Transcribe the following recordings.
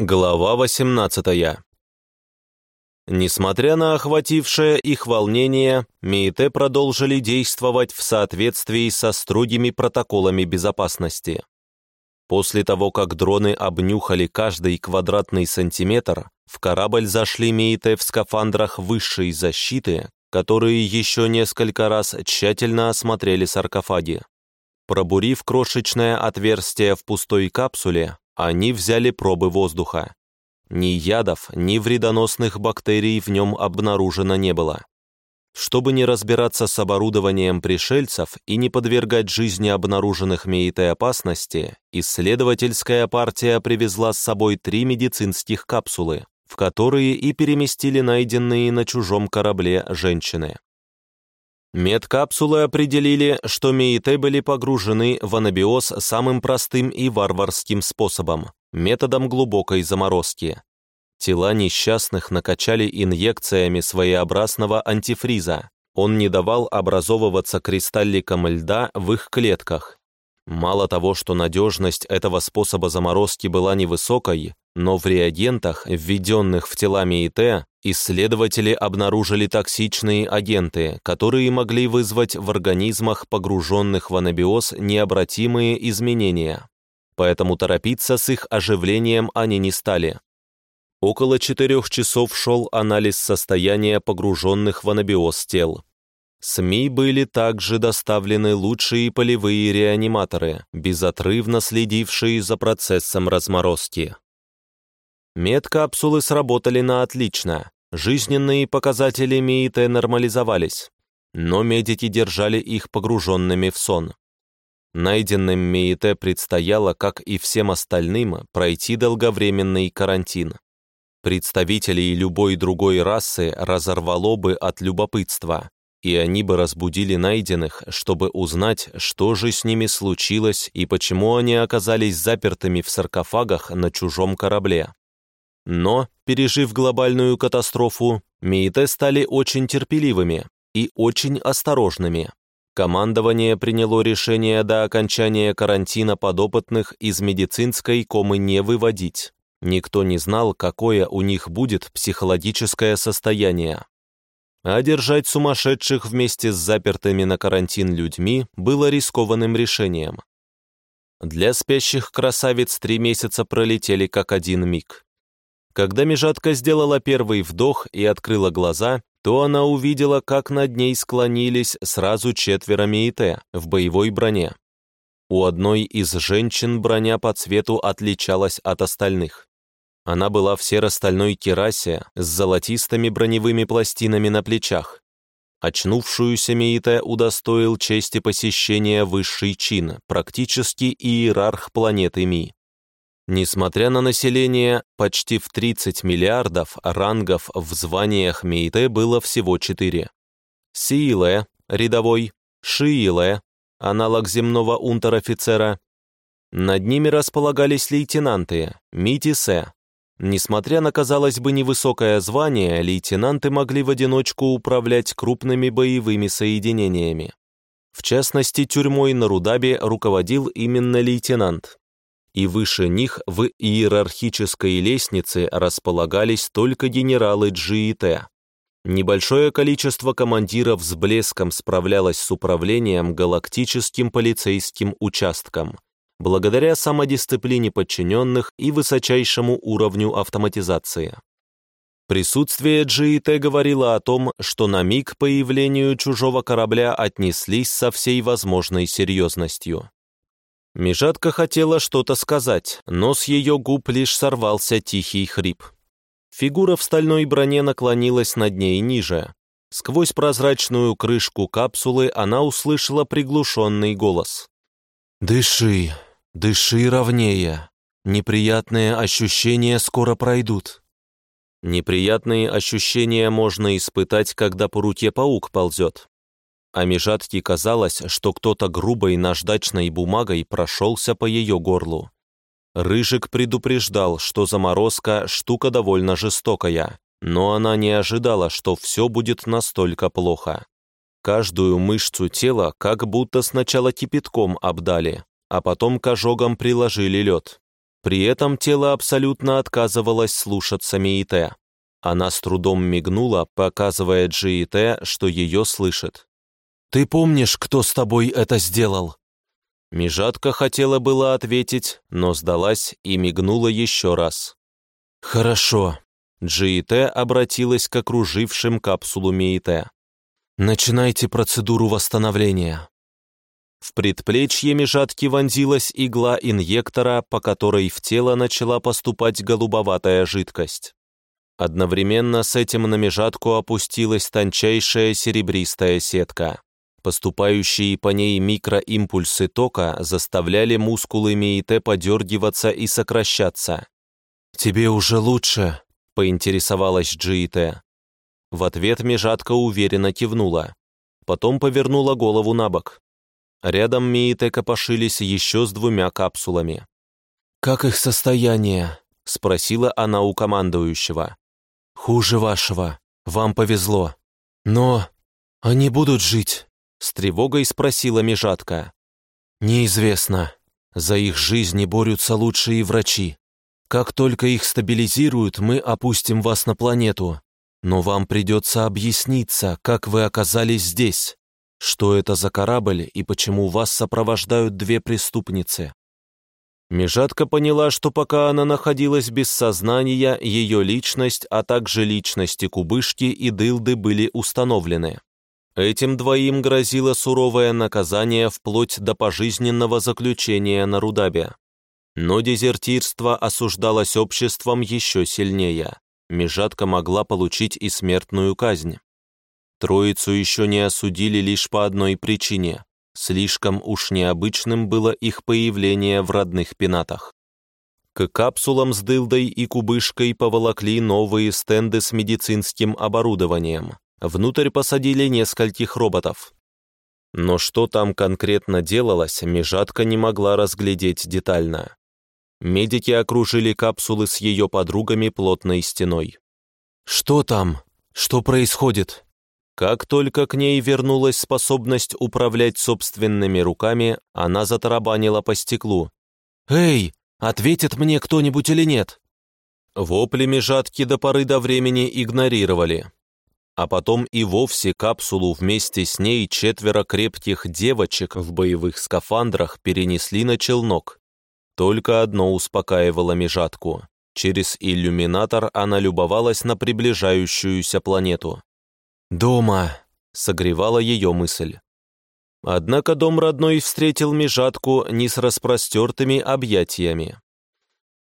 Глава 18 Несмотря на охватившее их волнение, МИИТ продолжили действовать в соответствии со строгими протоколами безопасности. После того, как дроны обнюхали каждый квадратный сантиметр, в корабль зашли МИИТ в скафандрах высшей защиты, которые еще несколько раз тщательно осмотрели саркофаги. Пробурив крошечное отверстие в пустой капсуле, они взяли пробы воздуха. Ни ядов, ни вредоносных бактерий в нем обнаружено не было. Чтобы не разбираться с оборудованием пришельцев и не подвергать жизни обнаруженных МЕИТ опасности, исследовательская партия привезла с собой три медицинских капсулы, в которые и переместили найденные на чужом корабле женщины. Медкапсулы определили, что МИИТ были погружены в анабиоз самым простым и варварским способом – методом глубокой заморозки. Тела несчастных накачали инъекциями своеобразного антифриза. Он не давал образовываться кристалликам льда в их клетках. Мало того, что надежность этого способа заморозки была невысокой, но в реагентах, введенных в тела МИИТ, исследователи обнаружили токсичные агенты, которые могли вызвать в организмах, погруженных в анабиоз, необратимые изменения. Поэтому торопиться с их оживлением они не стали. Около четырех часов шел анализ состояния погруженных в анабиоз тел. СМИ были также доставлены лучшие полевые реаниматоры, безотрывно следившие за процессом разморозки. Медкапсулы сработали на отлично, жизненные показатели МИИТ нормализовались, но медики держали их погруженными в сон. Найденным МИИТ предстояло, как и всем остальным, пройти долговременный карантин. Представителей любой другой расы разорвало бы от любопытства, и они бы разбудили найденных, чтобы узнать, что же с ними случилось и почему они оказались запертыми в саркофагах на чужом корабле. Но, пережив глобальную катастрофу, МИИТ стали очень терпеливыми и очень осторожными. Командование приняло решение до окончания карантина подопытных из медицинской комы не выводить. Никто не знал, какое у них будет психологическое состояние. А держать сумасшедших вместе с запертыми на карантин людьми было рискованным решением. Для спящих красавиц три месяца пролетели как один миг. Когда Межатка сделала первый вдох и открыла глаза, то она увидела, как над ней склонились сразу четверо Миите в боевой броне. У одной из женщин броня по цвету отличалась от остальных. Она была в серо-стальной керасе с золотистыми броневыми пластинами на плечах. Очнувшуюся Миите удостоил чести посещения высший чин, практически иерарх планеты Ми. Несмотря на население почти в 30 миллиардов, рангов в званиях Мейте было всего четыре. Сииле, рядовой, Шииле, аналог земного унтер-офицера. Над ними располагались лейтенанты, Митисе. Несмотря на, казалось бы, невысокое звание, лейтенанты могли в одиночку управлять крупными боевыми соединениями. В частности, тюрьмой на Рудабе руководил именно лейтенант и выше них в иерархической лестнице располагались только генералы GIT. Небольшое количество командиров с блеском справлялось с управлением галактическим полицейским участком, благодаря самодисциплине подчиненных и высочайшему уровню автоматизации. Присутствие GIT говорило о том, что на миг появлению чужого корабля отнеслись со всей возможной серьезностью. Межатка хотела что-то сказать, но с ее губ лишь сорвался тихий хрип. Фигура в стальной броне наклонилась над ней ниже. Сквозь прозрачную крышку капсулы она услышала приглушенный голос. «Дыши, дыши ровнее. Неприятные ощущения скоро пройдут». Неприятные ощущения можно испытать, когда по руке паук ползет а Межатке казалось, что кто-то грубой наждачной бумагой прошелся по ее горлу. Рыжик предупреждал, что заморозка – штука довольно жестокая, но она не ожидала, что все будет настолько плохо. Каждую мышцу тела как будто сначала кипятком обдали, а потом к ожогам приложили лед. При этом тело абсолютно отказывалось слушаться Миите. Она с трудом мигнула, показывая Джиите, что ее слышит. «Ты помнишь, кто с тобой это сделал?» Межатка хотела было ответить, но сдалась и мигнула еще раз. «Хорошо». Джиите обратилась к окружившим капсулу Миите. «Начинайте процедуру восстановления». В предплечье межатки вонзилась игла инъектора, по которой в тело начала поступать голубоватая жидкость. Одновременно с этим на межатку опустилась тончайшая серебристая сетка. Поступающие по ней микроимпульсы тока заставляли мускулы Миите подергиваться и сокращаться. «Тебе уже лучше?» — поинтересовалась Джиите. В ответ межатка уверенно кивнула. Потом повернула голову на бок. Рядом Миите копошились еще с двумя капсулами. «Как их состояние?» — спросила она у командующего. «Хуже вашего. Вам повезло. Но они будут жить?» — с тревогой спросила Межатка. «Неизвестно. За их жизни борются лучшие врачи. Как только их стабилизируют, мы опустим вас на планету. Но вам придется объясниться, как вы оказались здесь. Что это за корабль и почему вас сопровождают две преступницы? Межатка поняла, что пока она находилась без сознания, ее личность, а также личности Кубышки и Дылды были установлены. Этим двоим грозило суровое наказание вплоть до пожизненного заключения на Рудабе. Но дезертирство осуждалось обществом еще сильнее. Межатка могла получить и смертную казнь. Троицу еще не осудили лишь по одной причине. Слишком уж необычным было их появление в родных пенатах. К капсулам с дылдой и кубышкой поволокли новые стенды с медицинским оборудованием. Внутрь посадили нескольких роботов. Но что там конкретно делалось, Межатка не могла разглядеть детально. Медики окружили капсулы с ее подругами плотной стеной. «Что там? Что происходит?» Как только к ней вернулась способность управлять собственными руками, она затарабанила по стеклу. «Эй, ответит мне кто-нибудь или нет?» Вопли межатки до поры до времени игнорировали. А потом и вовсе капсулу вместе с ней четверо крепких девочек в боевых скафандрах перенесли на челнок. Только одно успокаивало межатку. Через иллюминатор она любовалась на приближающуюся планету. «Дома!» — согревала ее мысль. Однако дом родной встретил межатку не с распростертыми объятиями.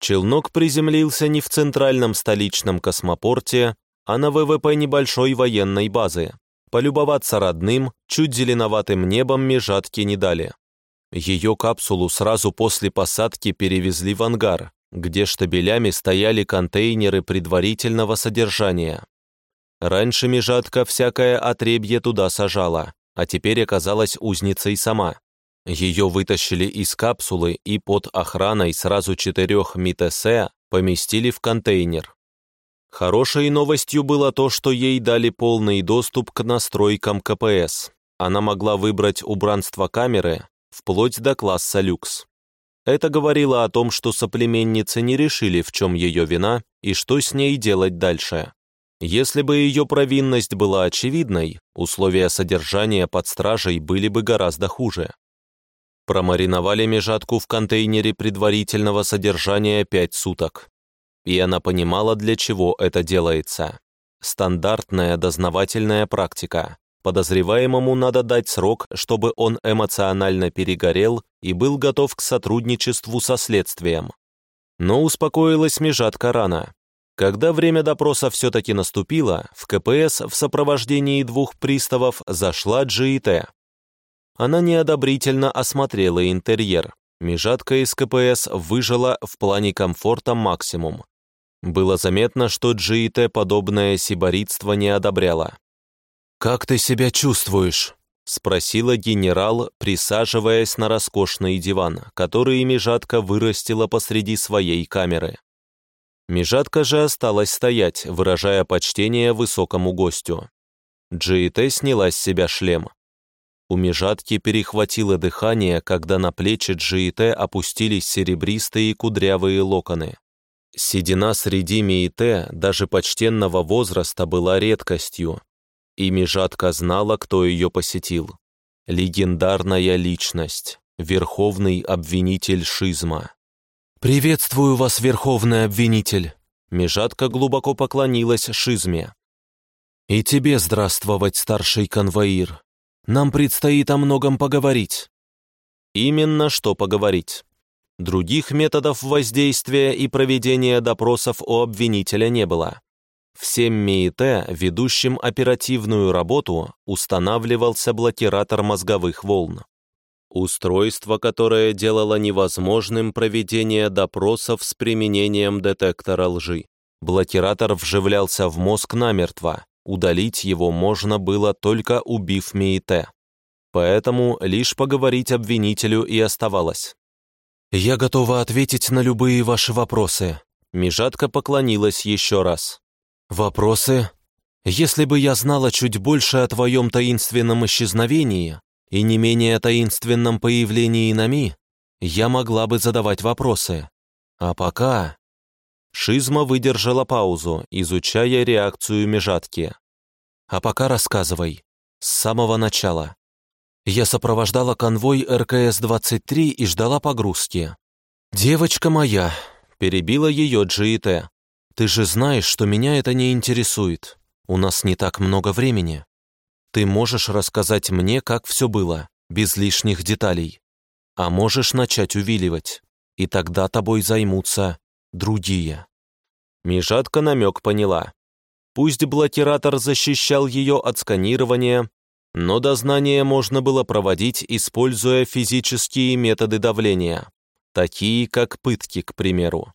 Челнок приземлился не в центральном столичном космопорте, а на ВВП небольшой военной базы. Полюбоваться родным, чуть зеленоватым небом межатки не дали. Ее капсулу сразу после посадки перевезли в ангар, где штабелями стояли контейнеры предварительного содержания. Раньше межатка всякое отребье туда сажала, а теперь оказалась узницей сама. Ее вытащили из капсулы и под охраной сразу четырех МИТС поместили в контейнер. Хорошей новостью было то, что ей дали полный доступ к настройкам КПС. Она могла выбрать убранство камеры вплоть до класса люкс. Это говорило о том, что соплеменницы не решили, в чем ее вина и что с ней делать дальше. Если бы ее провинность была очевидной, условия содержания под стражей были бы гораздо хуже. Промариновали межатку в контейнере предварительного содержания пять суток. И она понимала, для чего это делается. Стандартная дознавательная практика. Подозреваемому надо дать срок, чтобы он эмоционально перегорел и был готов к сотрудничеству со следствием. Но успокоилась межатка рано. Когда время допроса все-таки наступило, в КПС в сопровождении двух приставов зашла Джиите. Она неодобрительно осмотрела интерьер. Межатка из КПС выжила в плане комфорта максимум. Было заметно, что Джиите подобное сиборитство не одобряла. «Как ты себя чувствуешь?» — спросила генерал, присаживаясь на роскошный диван, который Межатка вырастила посреди своей камеры. Межатка же осталась стоять, выражая почтение высокому гостю. Джиите сняла с себя шлем. У Межатки перехватило дыхание, когда на плечи Джиите опустились серебристые кудрявые локоны. Седина среди Миите даже почтенного возраста была редкостью, и Межатка знала, кто ее посетил. Легендарная личность, верховный обвинитель Шизма. «Приветствую вас, верховный обвинитель!» Межатка глубоко поклонилась Шизме. «И тебе здравствовать, старший конвоир. Нам предстоит о многом поговорить». Именно что поговорить. Других методов воздействия и проведения допросов у обвинителя не было. Всем МИИТ, ведущим оперативную работу, устанавливался блокиратор мозговых волн. Устройство, которое делало невозможным проведение допросов с применением детектора лжи. Блокиратор вживлялся в мозг намертво, удалить его можно было только убив МИИТ. Поэтому лишь поговорить обвинителю и оставалось. «Я готова ответить на любые ваши вопросы», Межатка поклонилась еще раз. «Вопросы? Если бы я знала чуть больше о твоем таинственном исчезновении и не менее таинственном появлении Нами, я могла бы задавать вопросы. А пока...» Шизма выдержала паузу, изучая реакцию Межатки. «А пока рассказывай. С самого начала. Я сопровождала конвой РКС-23 и ждала погрузки. «Девочка моя», — перебила ее Джиите, «ты же знаешь, что меня это не интересует. У нас не так много времени. Ты можешь рассказать мне, как все было, без лишних деталей. А можешь начать увиливать, и тогда тобой займутся другие». Межатка намек поняла. Пусть блокиратор защищал ее от сканирования, но дознание можно было проводить, используя физические методы давления, такие как пытки, к примеру.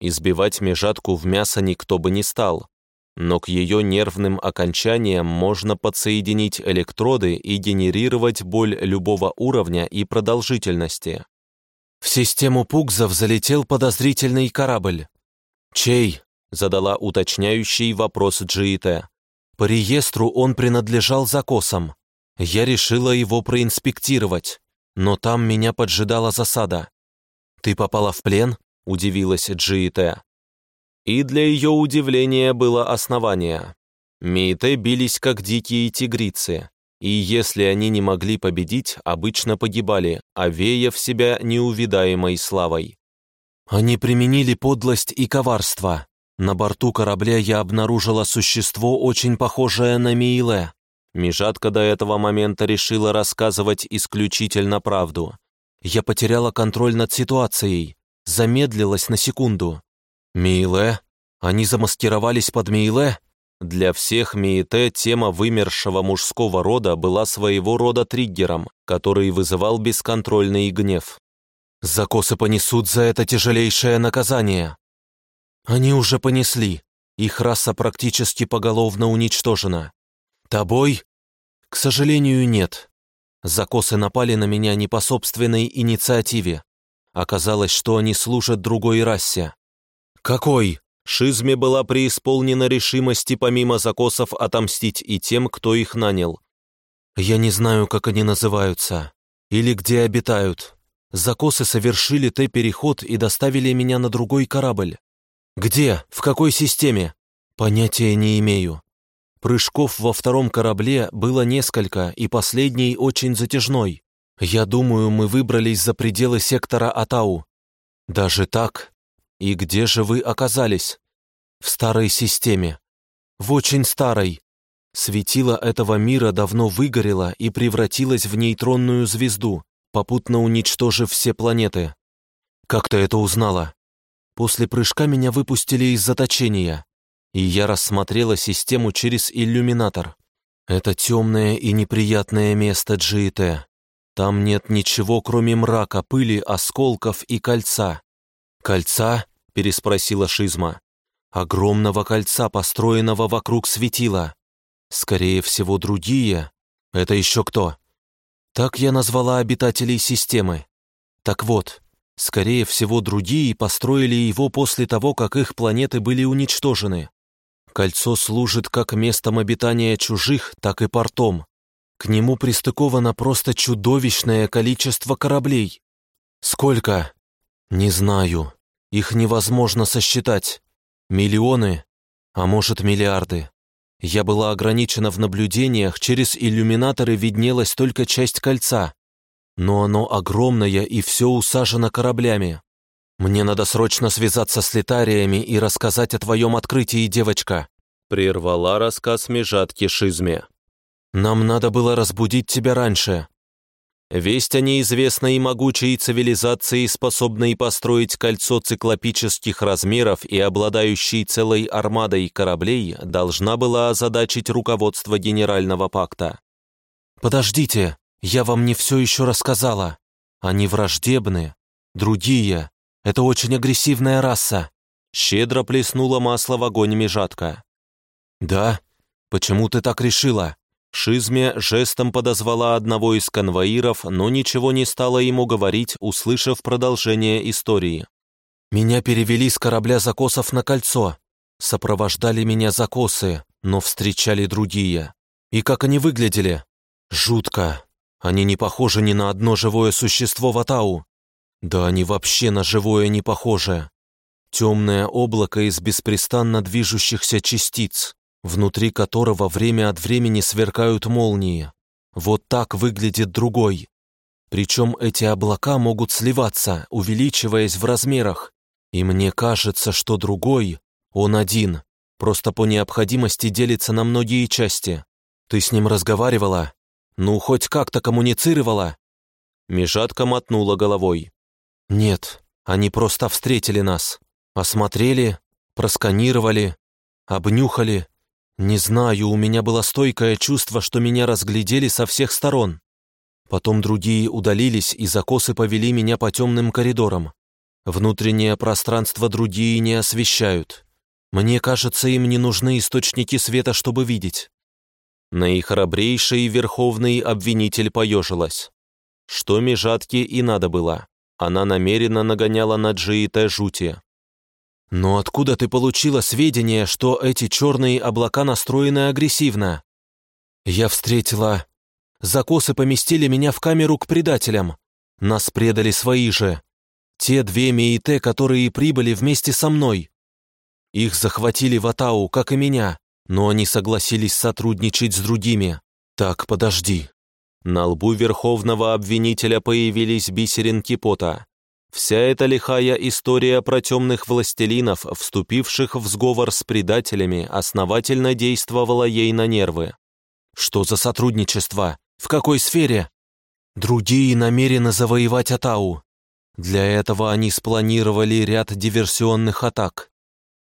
Избивать межатку в мясо никто бы не стал, но к ее нервным окончаниям можно подсоединить электроды и генерировать боль любого уровня и продолжительности. В систему Пугзов залетел подозрительный корабль. «Чей?» — задала уточняющий вопрос Джиите. По реестру он принадлежал закосам. Я решила его проинспектировать, но там меня поджидала засада. «Ты попала в плен?» — удивилась Джиите. И для ее удивления было основание. Миите бились как дикие тигрицы, и если они не могли победить, обычно погибали, овея в себя неувидаемой славой. Они применили подлость и коварство, на борту корабля я обнаружила существо, очень похожее на Мииле. Межатка до этого момента решила рассказывать исключительно правду. Я потеряла контроль над ситуацией, замедлилась на секунду. Мииле? Они замаскировались под Мииле? Для всех Миите тема вымершего мужского рода была своего рода триггером, который вызывал бесконтрольный гнев. Закосы понесут за это тяжелейшее наказание. Они уже понесли. Их раса практически поголовно уничтожена. Тобой? К сожалению, нет. Закосы напали на меня не по собственной инициативе. Оказалось, что они служат другой расе. Какой? Шизме была преисполнена решимости помимо закосов отомстить и тем, кто их нанял. Я не знаю, как они называются. Или где обитают. Закосы совершили Т-переход и доставили меня на другой корабль. Где? В какой системе? Понятия не имею. Прыжков во втором корабле было несколько, и последний очень затяжной. Я думаю, мы выбрались за пределы сектора Атау. Даже так? И где же вы оказались? В старой системе. В очень старой. Светило этого мира давно выгорело и превратилось в нейтронную звезду, попутно уничтожив все планеты. Как ты это узнала? После прыжка меня выпустили из заточения, и я рассмотрела систему через иллюминатор. Это темное и неприятное место GT. Там нет ничего, кроме мрака, пыли, осколков и кольца. «Кольца?» — переспросила Шизма. «Огромного кольца, построенного вокруг светила. Скорее всего, другие. Это еще кто?» Так я назвала обитателей системы. Так вот, Скорее всего, другие построили его после того, как их планеты были уничтожены. Кольцо служит как местом обитания чужих, так и портом. К нему пристыковано просто чудовищное количество кораблей. Сколько? Не знаю. Их невозможно сосчитать. Миллионы, а может миллиарды. Я была ограничена в наблюдениях, через иллюминаторы виднелась только часть кольца. Но оно огромное и все усажено кораблями. Мне надо срочно связаться с летариями и рассказать о твоем открытии, девочка. Прервала рассказ межатки Шизме. Нам надо было разбудить тебя раньше. Весть о неизвестной и могучей цивилизации, способной построить кольцо циклопических размеров и обладающей целой армадой кораблей, должна была озадачить руководство Генерального пакта. «Подождите, я вам не все еще рассказала. Они враждебны, другие. Это очень агрессивная раса». Щедро плеснула масло в огонь межатка. «Да? Почему ты так решила?» Шизме жестом подозвала одного из конвоиров, но ничего не стала ему говорить, услышав продолжение истории. «Меня перевели с корабля закосов на кольцо. Сопровождали меня закосы, но встречали другие. И как они выглядели? Жутко. Они не похожи ни на одно живое существо в Атау. Да они вообще на живое не похожи. Темное облако из беспрестанно движущихся частиц внутри которого время от времени сверкают молнии. Вот так выглядит другой. Причем эти облака могут сливаться, увеличиваясь в размерах. И мне кажется, что другой, он один, просто по необходимости делится на многие части. Ты с ним разговаривала? Ну, хоть как-то коммуницировала?» Межатка мотнула головой. «Нет, они просто встретили нас. Осмотрели, просканировали, обнюхали не знаю, у меня было стойкое чувство, что меня разглядели со всех сторон. Потом другие удалились, и закосы повели меня по темным коридорам. Внутреннее пространство другие не освещают. Мне кажется, им не нужны источники света, чтобы видеть. Наихрабрейший верховный обвинитель поежилась. Что межатке и надо было. Она намеренно нагоняла на Джиите жути. «Но откуда ты получила сведения, что эти черные облака настроены агрессивно?» «Я встретила... Закосы поместили меня в камеру к предателям. Нас предали свои же. Те две Меите, которые прибыли вместе со мной. Их захватили в Атау, как и меня, но они согласились сотрудничать с другими. Так, подожди». На лбу верховного обвинителя появились бисеринки пота. Вся эта лихая история про темных властелинов, вступивших в сговор с предателями, основательно действовала ей на нервы. Что за сотрудничество? В какой сфере? Другие намерены завоевать Атау. Для этого они спланировали ряд диверсионных атак.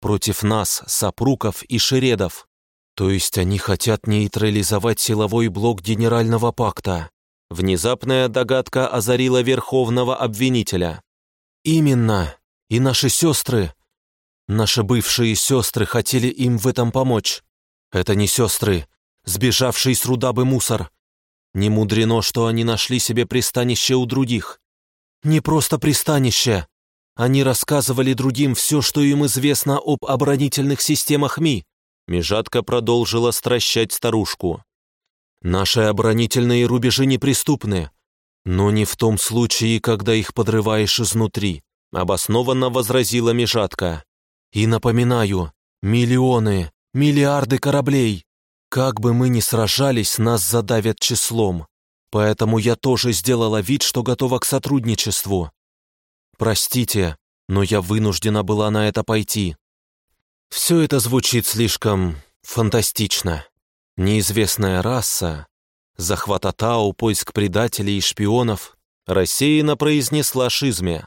Против нас, сопруков и шередов. То есть они хотят нейтрализовать силовой блок Генерального пакта. Внезапная догадка озарила верховного обвинителя. «Именно. И наши сестры, наши бывшие сестры хотели им в этом помочь. Это не сестры, сбежавший с Рудабы мусор. Не мудрено, что они нашли себе пристанище у других. Не просто пристанище. Они рассказывали другим все, что им известно об оборонительных системах МИ. Межатка продолжила стращать старушку. Наши оборонительные рубежи неприступны. «Но не в том случае, когда их подрываешь изнутри», — обоснованно возразила Межатка. «И напоминаю, миллионы, миллиарды кораблей. Как бы мы ни сражались, нас задавят числом. Поэтому я тоже сделала вид, что готова к сотрудничеству. Простите, но я вынуждена была на это пойти. Все это звучит слишком фантастично. Неизвестная раса, захват Атау, поиск предателей и шпионов, рассеянно произнесла Шизме.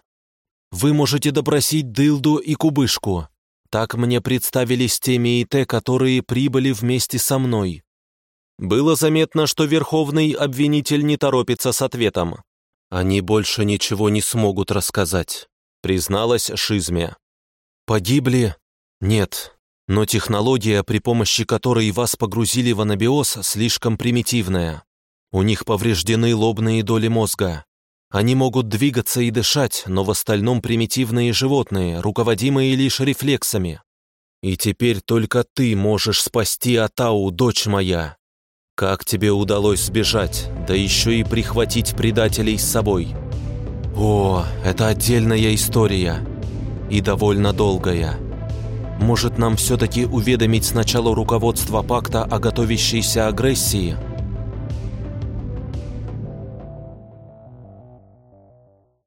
«Вы можете допросить Дылду и Кубышку. Так мне представились те Меите, которые прибыли вместе со мной». Было заметно, что Верховный обвинитель не торопится с ответом. «Они больше ничего не смогут рассказать», — призналась Шизме. «Погибли? Нет, но технология, при помощи которой вас погрузили в анабиоз, слишком примитивная. У них повреждены лобные доли мозга. Они могут двигаться и дышать, но в остальном примитивные животные, руководимые лишь рефлексами. И теперь только ты можешь спасти Атау, дочь моя. Как тебе удалось сбежать, да еще и прихватить предателей с собой? О, это отдельная история. И довольно долгая. Может, нам все-таки уведомить сначала руководство пакта о готовящейся агрессии –